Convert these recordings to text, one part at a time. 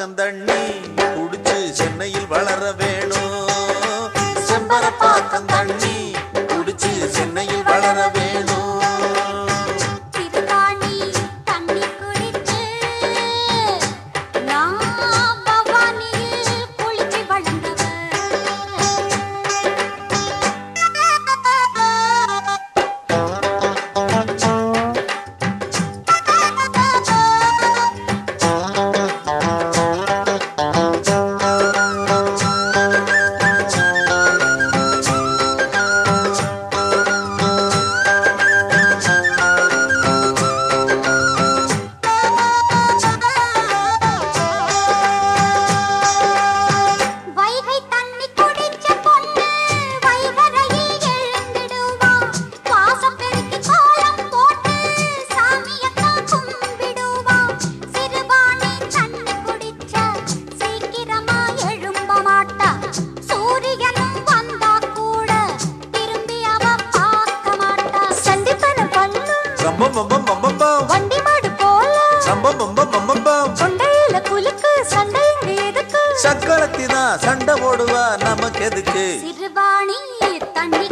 பாக்கம் தண்ணி. குடிச்சு சென்னையில் வளர வேணும். செம்பர பாக்கம் தண்ணி. குடிச்சு சென்னையில் வளர வேணும். பண்ணும் சம்பம் பம்பம் பம்பம் பம் வண்டி மாடு போல சம்பம் பம்பம் பம்பம் பம் கொண்டையில குலுக்கு சண்டை இங்க எதுக்கு சக்களத்தி தான் சண்டை போடுவா நமக்கு எதுக்கு? சிறுவாணி தண்ணி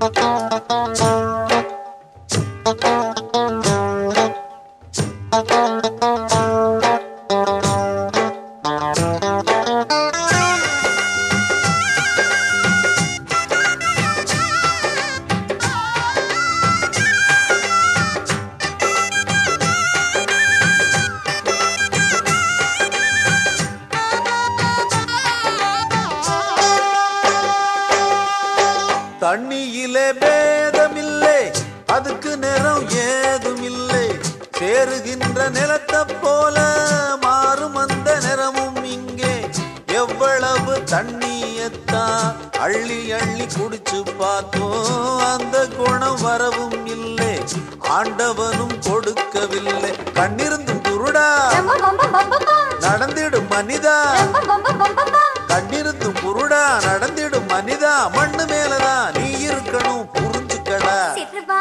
¡Batón, batón! பேதமில்லை அதுக்கு நிறம் ஏதுமில்லை. சேருகின்ற நிலத்தை போல மாறும் அந்த நிறமும் இங்கே. எவ்வளவு தண்ணியத்தான் அள்ளி அள்ளி குடிச்சு பார்த்தோம் அந்த குணம் வரவும் இல்லை. ஆண்டவனும் கொடுக்கவில்லை. கண்ணிருந்தும் குருடா. நடந்திடும் மனிதா. கண்ணிருந்து கண்ணிருந்தும் குருடா. நடந்திடும் மனிதா. மண்ணு மேலதான் நீ இருக்கணும். Goodbye.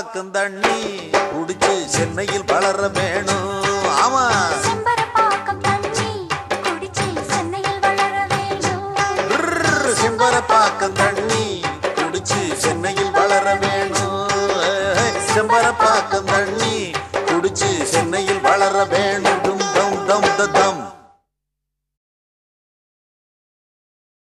செம்பரப்பாக்கம் தண்ணி குடிச்சு சென்னையில் வளர வேணும் ஆமா செம்பரப்பாக்கம் தண்ணி குடிச்சு சென்னையில்